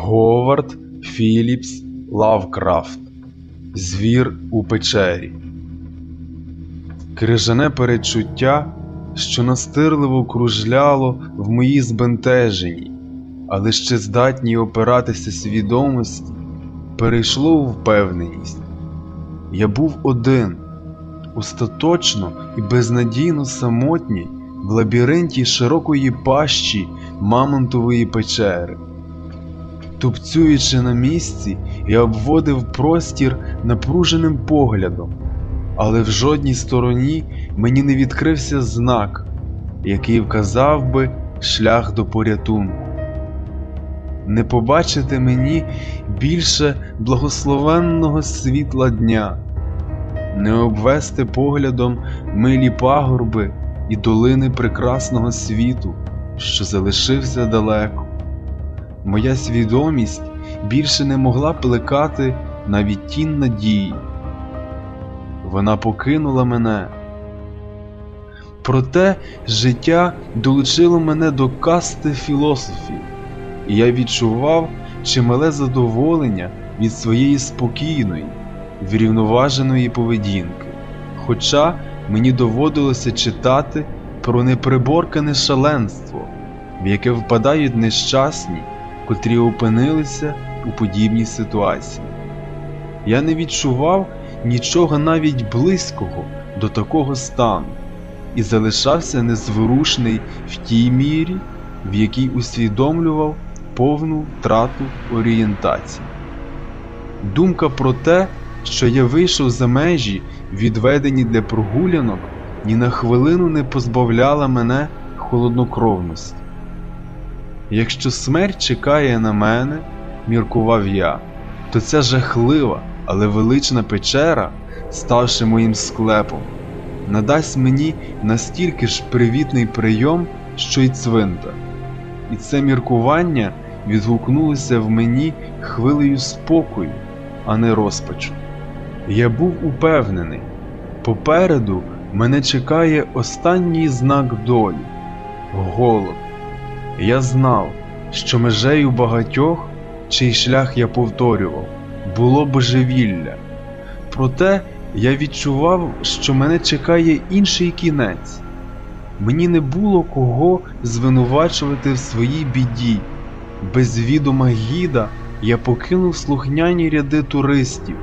Говард Філіпс Лавкрафт Звір у печері. Крижане передчуття, що настирливо кружляло в моїй збентеженій, але ще здатній опиратися свідомості, перейшло у впевненість. Я був один, остаточно і безнадійно самотній в лабіринті широкої пащі Мамонтової печери. Тупцюючи на місці, я обводив простір напруженим поглядом, але в жодній стороні мені не відкрився знак, який вказав би шлях до порятунку. Не побачити мені більше благословенного світла дня, не обвести поглядом милі пагорби і долини прекрасного світу, що залишився далеко. Моя свідомість більше не могла плекати навіть тінь надії. Вона покинула мене. Проте життя долучило мене до касти філософів, і я відчував чимале задоволення від своєї спокійної, врівноваженої поведінки. Хоча мені доводилося читати про неприборкане шаленство, в яке впадають нещасні котрі опинилися у подібній ситуації. Я не відчував нічого навіть близького до такого стану і залишався незворушний в тій мірі, в якій усвідомлював повну втрату орієнтації. Думка про те, що я вийшов за межі, відведені для прогулянок, ні на хвилину не позбавляла мене холоднокровності. Якщо смерть чекає на мене, міркував я, то ця жахлива, але велична печера, ставши моїм склепом, надасть мені настільки ж привітний прийом, що й цвинтар. І це міркування відгукнулося в мені хвилею спокою, а не розпачу. Я був упевнений, попереду мене чекає останній знак долі голод. Я знав, що межею багатьох, чий шлях я повторював, було божевілля. Проте я відчував, що мене чекає інший кінець. Мені не було кого звинувачувати в своїй біді. Без відома гіда я покинув слухняні ряди туристів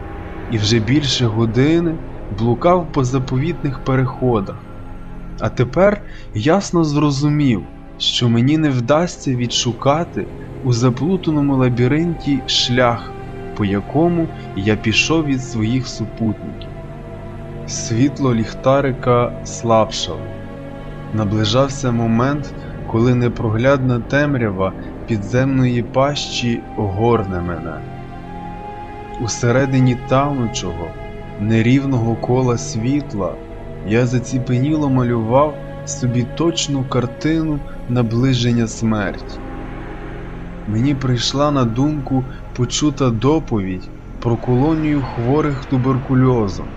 і вже більше години блукав по заповітних переходах. А тепер ясно зрозумів що мені не вдасться відшукати у заплутаному лабіринті шлях, по якому я пішов від своїх супутників. Світло ліхтарика слабшало. Наближався момент, коли непроглядна темрява підземної пащі огорне мене. Усередині танучого, нерівного кола світла я заціпеніло малював собі точну картину наближення смерті. Мені прийшла на думку почута доповідь про колонію хворих туберкульозом,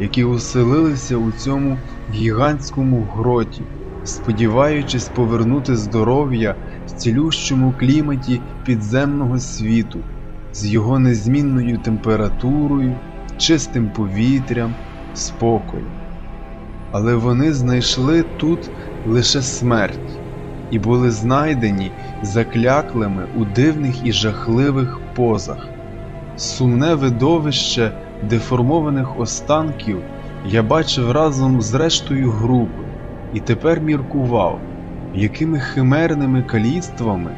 які оселилися у цьому гігантському гроті, сподіваючись повернути здоров'я в цілющому кліматі підземного світу з його незмінною температурою, чистим повітрям, спокоєм. Але вони знайшли тут лише смерть і були знайдені закляклими у дивних і жахливих позах. Сумне видовище деформованих останків я бачив разом з рештою групи і тепер міркував, якими химерними каліцтвами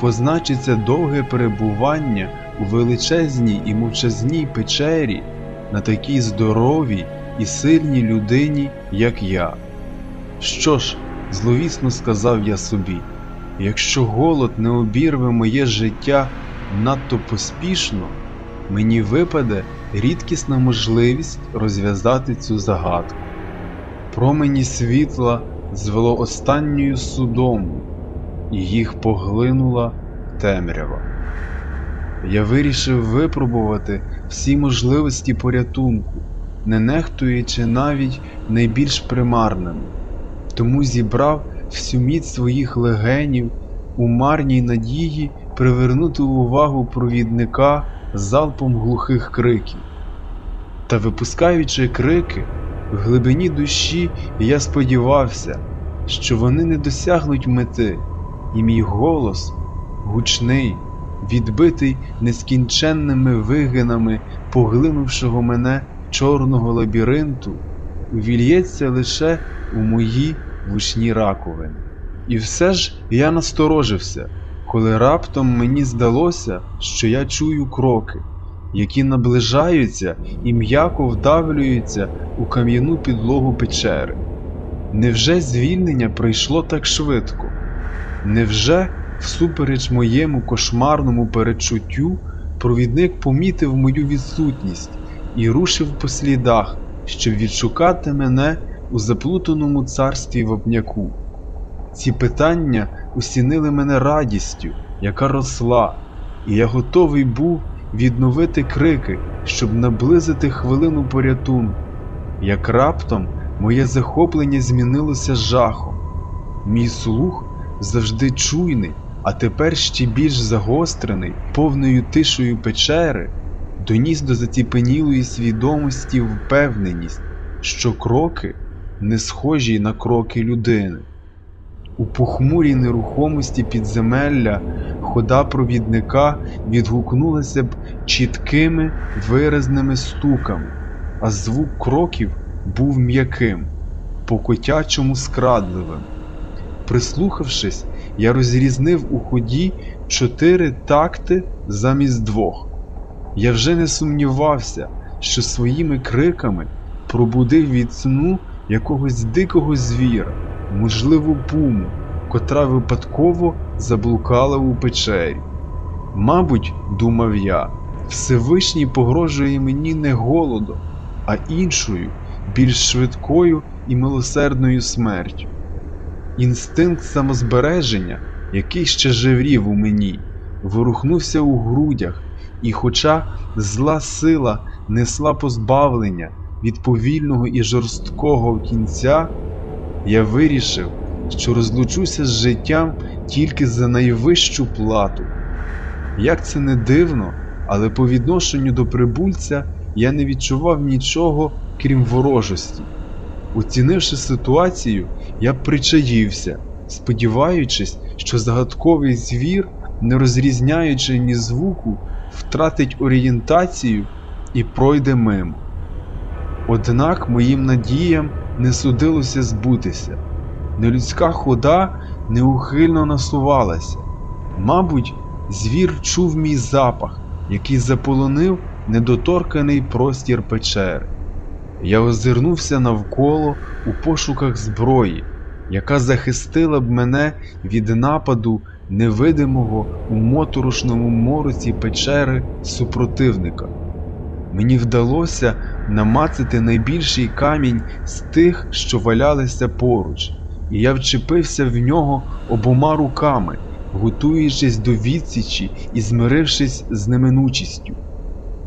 позначиться довге перебування у величезній і мовчазній печері на такій здоровій і сильній людині, як я. Що ж, зловісно сказав я собі, якщо голод не обірве моє життя надто поспішно, мені випаде рідкісна можливість розв'язати цю загадку. Промені світла звело останньою судому, і їх поглинула темрява. Я вирішив випробувати всі можливості порятунку, не нехтуючи навіть найбільш примарними тому зібрав всю міць своїх легенів у марній надії привернути увагу провідника залпом глухих криків. Та випускаючи крики, в глибині душі я сподівався, що вони не досягнуть мети, і мій голос, гучний, відбитий нескінченними вигинами поглинувшого мене чорного лабіринту, увільється лише у мої вушні раковини. І все ж я насторожився, коли раптом мені здалося, що я чую кроки, які наближаються і м'яко вдавлюються у кам'яну підлогу печери. Невже звільнення пройшло так швидко? Невже, всупереч моєму кошмарному перечуттю, провідник помітив мою відсутність і рушив по слідах, щоб відшукати мене у заплутаному царстві вапняку? Ці питання усінили мене радістю, яка росла, і я готовий був відновити крики, щоб наблизити хвилину порятунку. Як раптом моє захоплення змінилося жахом. Мій слух завжди чуйний, а тепер ще більш загострений, повною тишою печери, доніс до заціпенілої свідомості впевненість, що кроки не схожі на кроки людини. У похмурій нерухомості підземелля хода провідника відгукнулася б чіткими виразними стуками, а звук кроків був м'яким, по-котячому скрадливим. Прислухавшись, я розрізнив у ході чотири такти замість двох. Я вже не сумнівався, що своїми криками пробудив від сну якогось дикого звіра, можливо, пуму, котра випадково заблукала у печері. Мабуть, думав я, Всевишній погрожує мені не голодом, а іншою, більш швидкою і милосердною смертю. Інстинкт самозбереження, який ще жеврів у мені, ворухнувся у грудях, і, хоча зла сила несла позбавлення від повільного і жорсткого кінця, я вирішив, що розлучуся з життям тільки за найвищу плату. Як це не дивно, але по відношенню до прибульця я не відчував нічого, крім ворожості. Оцінивши ситуацію, я причаївся, сподіваючись, що загадковий звір, не розрізняючи ні звуку, втратить орієнтацію і пройде мимо. Однак моїм надіям не судилося збутися. Нелюдська хода неухильно насувалася. Мабуть, звір чув мій запах, який заполонив недоторканий простір печери. Я озирнувся навколо у пошуках зброї, яка захистила б мене від нападу невидимого у моторошному мороці печери супротивника. Мені вдалося намацати найбільший камінь з тих, що валялися поруч, і я вчепився в нього обома руками, готуючись до відсічі і змирившись з неминучістю.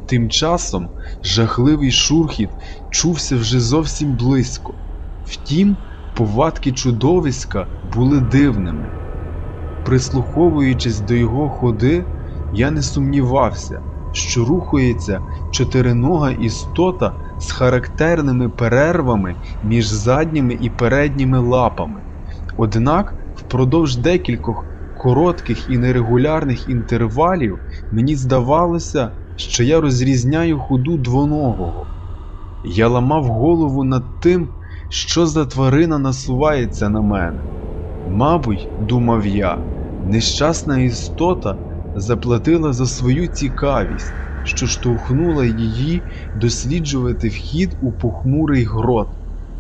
Тим часом жахливий шурхіт чувся вже зовсім близько. Втім, повадки чудовиська були дивними. Прислуховуючись до його ходи, я не сумнівався, що рухається чотиринога істота з характерними перервами між задніми і передніми лапами. Однак, впродовж декількох коротких і нерегулярних інтервалів мені здавалося, що я розрізняю ходу двоногого. Я ламав голову над тим, що за тварина насувається на мене. Мабуть, думав я, нещасна істота заплатила за свою цікавість, що штовхнула її досліджувати вхід у похмурий грот,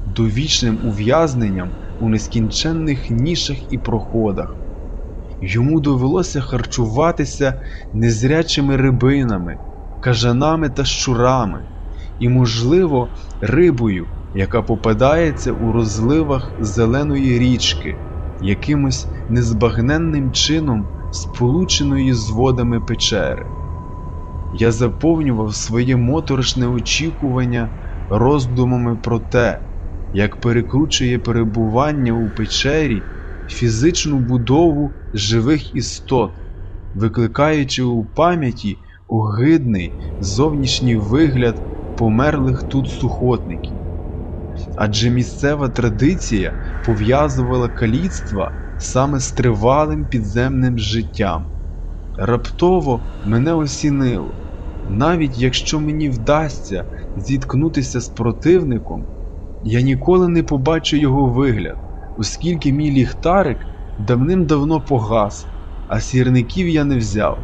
довічним ув'язненням у нескінченних нішах і проходах. Йому довелося харчуватися незрячими рибинами, кажанами та щурами, і, можливо, рибою, яка попадається у розливах зеленої річки, якимось незбагненним чином сполученої з водами печери. Я заповнював своє моторошне очікування роздумами про те, як перекручує перебування у печері фізичну будову живих істот, викликаючи у пам'яті огидний зовнішній вигляд померлих тут сухотників. Адже місцева традиція пов'язувала каліцтва саме з тривалим підземним життям. Раптово мене осінило. Навіть якщо мені вдасться зіткнутися з противником, я ніколи не побачу його вигляд, оскільки мій ліхтарик давним-давно погас, а сірників я не взяв.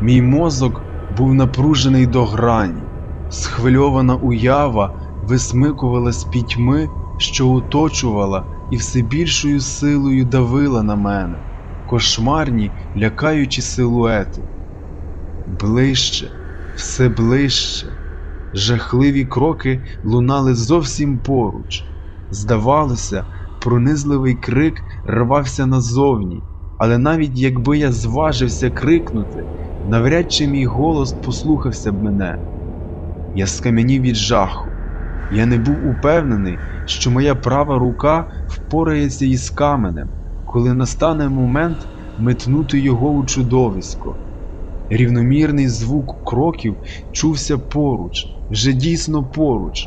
Мій мозок був напружений до грані, схвильована уява висмикувала з пітьми, що оточувала і все більшою силою давила на мене, кошмарні, лякаючі силуети. Ближче, все ближче. Жахливі кроки лунали зовсім поруч. Здавалося, пронизливий крик рвався назовні, але навіть якби я зважився крикнути, навряд чи мій голос послухався б мене. Я скам'янів від жаху. Я не був упевнений, що моя права рука впорається із каменем, коли настане момент метнути його у чудовисько. Рівномірний звук кроків чувся поруч, вже дійсно поруч.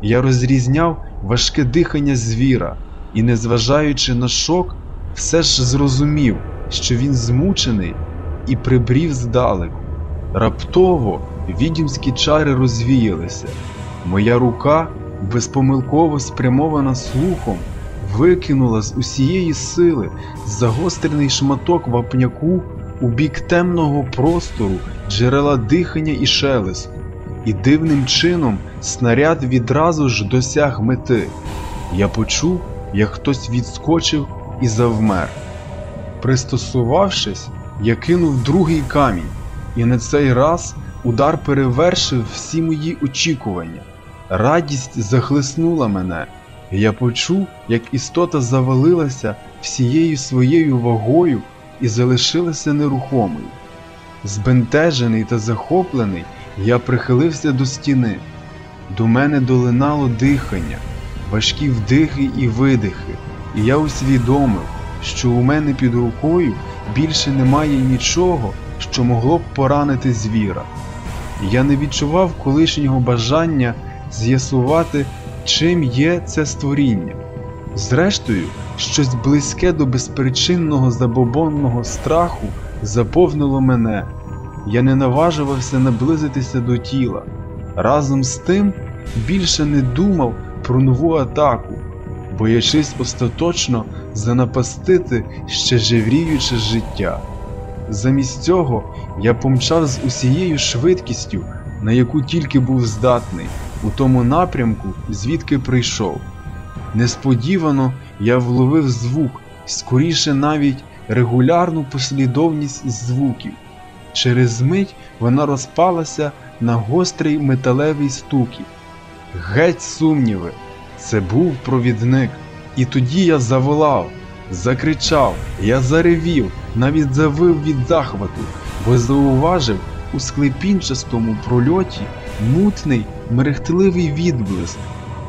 Я розрізняв важке дихання звіра і, незважаючи на шок, все ж зрозумів, що він змучений і прибрів здалеку. Раптово відьмські чари розвіялися. Моя рука, безпомилково спрямована слухом, викинула з усієї сили загострений шматок вапняку у бік темного простору, джерела дихання і шелесту, і дивним чином снаряд відразу ж досяг мети. Я почув, як хтось відскочив і завмер. Пристосувавшись, я кинув другий камінь, і на цей раз удар перевершив всі мої очікування. Радість захлеснула мене, і я почув, як істота завалилася всією своєю вагою і залишилася нерухомою. Збентежений та захоплений, я прихилився до стіни. До мене долинало дихання, важкі вдихи і видихи, і я усвідомив, що у мене під рукою більше немає нічого, що могло б поранити звіра. Я не відчував колишнього бажання з'ясувати, чим є це створіння. Зрештою, щось близьке до безпричинного забобонного страху заповнило мене. Я не наважувався наблизитися до тіла. Разом з тим більше не думав про нову атаку, боячись остаточно занапастити ще жевріюче життя. Замість цього я помчав з усією швидкістю, на яку тільки був здатний, у тому напрямку, звідки прийшов. Несподівано я вловив звук, скоріше навіть регулярну послідовність звуків. Через мить вона розпалася на гострий металевий стукіт. Геть сумніви, це був провідник. І тоді я заволав, закричав, я заревів, навіть завив від захвату, бо зауважив у склепінчастому прольоті мутний, мерехтливий відблиск,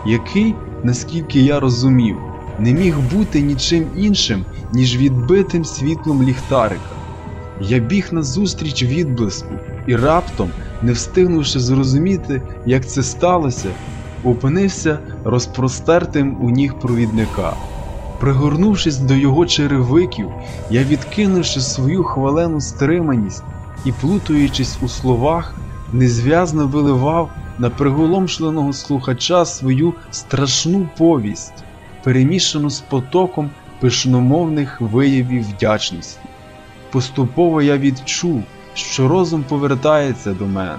який, наскільки я розумів, не міг бути нічим іншим, ніж відбитим світлом ліхтарика. Я біг назустріч відблиску і раптом, не встигнувши зрозуміти, як це сталося, опинився розпростертим у ніг провідника. Пригорнувшись до його черевиків, я відкинувши свою хвалену стриманість і, плутаючись у словах, незв'язно виливав на приголомшленого слухача свою страшну повість, перемішану з потоком пишномовних виявів вдячності. Поступово я відчув, що розум повертається до мене.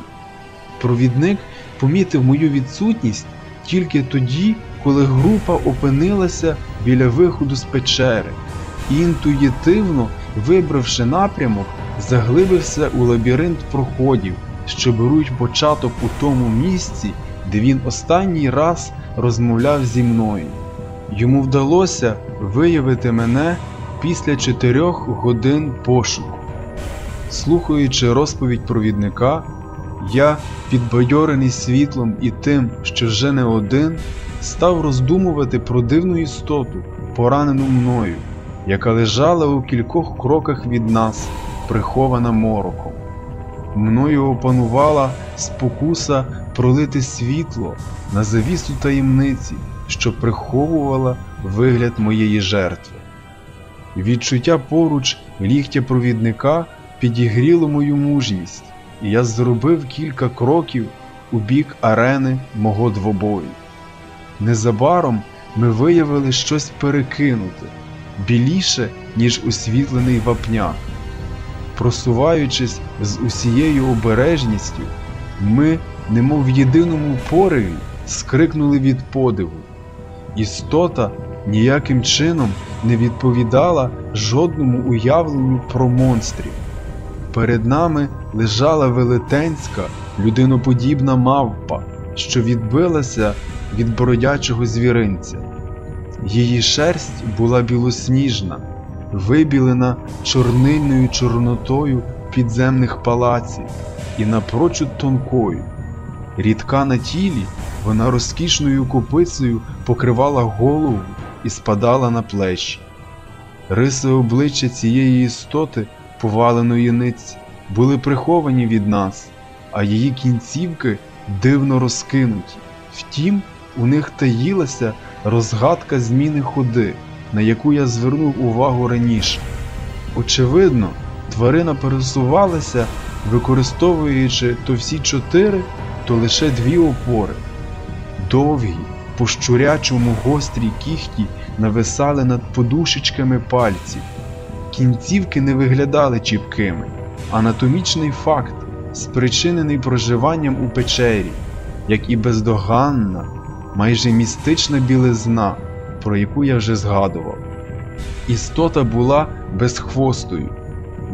Провідник помітив мою відсутність тільки тоді, коли група опинилася біля виходу з печери і інтуїтивно, вибравши напрямок, заглибився у лабіринт проходів, що беруть початок у тому місці, де він останній раз розмовляв зі мною. Йому вдалося виявити мене після чотирьох годин пошуку. Слухаючи розповідь провідника, я, підбадьорений світлом і тим, що вже не один, став роздумувати про дивну істоту, поранену мною, яка лежала у кількох кроках від нас, прихована мороком. Мною опанувала спокуса пролити світло на завісу таємниці, що приховувала вигляд моєї жертви. Відчуття поруч ліктя провідника підігріло мою мужність, і я зробив кілька кроків у бік арени мого двобою. Незабаром ми виявили щось перекинуте, біліше, ніж освітлений вапняк. Просуваючись з усією обережністю, ми, немов в єдиному пориві, скрикнули від подиву. Істота ніяким чином не відповідала жодному уявленню про монстрів. Перед нами лежала велетенська, людиноподібна мавпа, що відбилася від бродячого звіринця. Її шерсть була білосніжна, вибілена чорнильною чорнотою підземних палаців і напрочуд тонкою. Рідка на тілі, вона розкішною копицею покривала голову і спадала на плечі. Риси обличчя цієї істоти, поваленої ниці, були приховані від нас, а її кінцівки дивно розкинуті. Втім, у них таїлася розгадка зміни ходи, на яку я звернув увагу раніше. Очевидно, тварина пересувалася, використовуючи то всі чотири, то лише дві опори. Довгі, по щурячому гострі кіхті нависали над подушечками пальців. Кінцівки не виглядали чіпкими. Анатомічний факт, спричинений проживанням у печері, як і бездоганна, майже містична білизна, про яку я вже згадував. Істота була безхвостою,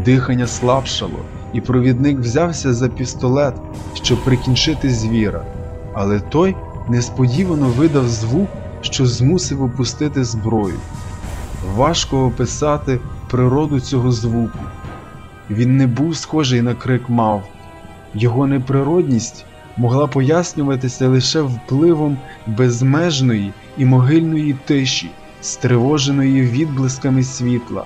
дихання слабшало, і провідник взявся за пістолет, щоб прикінчити звіра, але той несподівано видав звук, що змусив опустити зброю. Важко описати природу цього звуку. Він не був схожий на крик мав, його неприродність могла пояснюватися лише впливом безмежної і могильної тиші, стривоженої відблисками світла,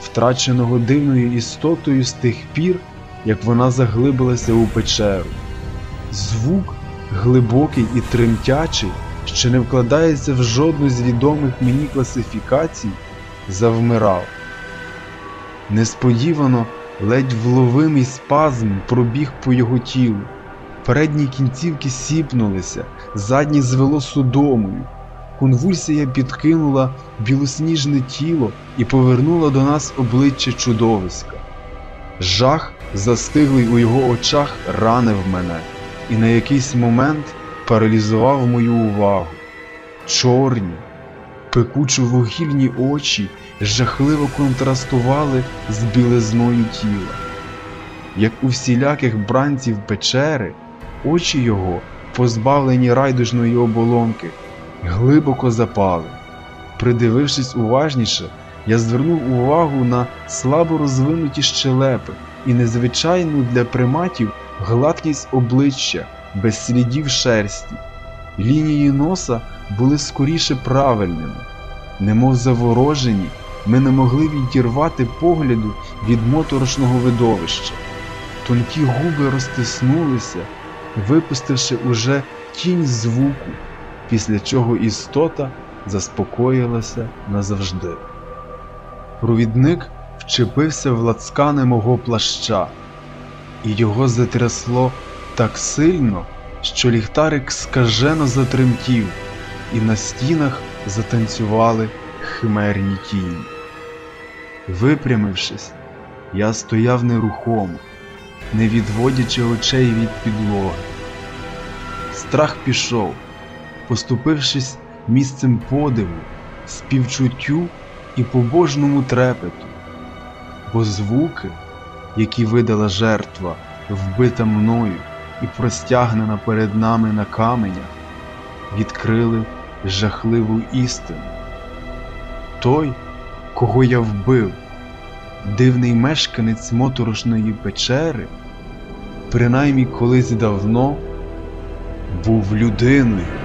втраченого дивною істотою з тих пір, як вона заглибилася у печеру. Звук глибокий і тремтячий, що не вкладається в жодну з відомих мені класифікацій, завмирав. Несподівано ледь вловимий спазм пробіг по його тілу. Передні кінцівки сіпнулися, задні звело судомою. Конвульсія підкинула білосніжне тіло і повернула до нас обличчя чудовиська. Жах, застиглий у його очах, ранив мене і на якийсь момент паралізував мою увагу. Чорні, пекучо вугільні очі жахливо контрастували з білизною тіла. Як у всіляких бранців печери, очі його, позбавлені райдужної оболонки, глибоко запали. Придивившись уважніше, я звернув увагу на слабо розвинуті щелепи і незвичайну для приматів гладкість обличчя без слідів шерсті. Лінії носа були скоріше правильними, немов заворожені, ми не могли відірвати погляду від моторошного видовища. Тонкі губи розтиснулися, випустивши уже тінь звуку, після чого істота заспокоїлася назавжди. Провідник вчепився в лацкани мого плаща, і його затрясло так сильно, що ліхтарик скажено затремтів, і на стінах затанцювали химерні тіні. Випрямившись, я стояв нерухомо, не відводячи очей від підлоги. Страх пішов, поступившись місцем подиву, співчуттю і побожному трепету, бо звуки, які видала жертва, вбита мною і простягнена перед нами на каменях, відкрили жахливу істину. Той, кого я вбив, дивний мешканець моторошної печери, принаймні колись давно був людиною.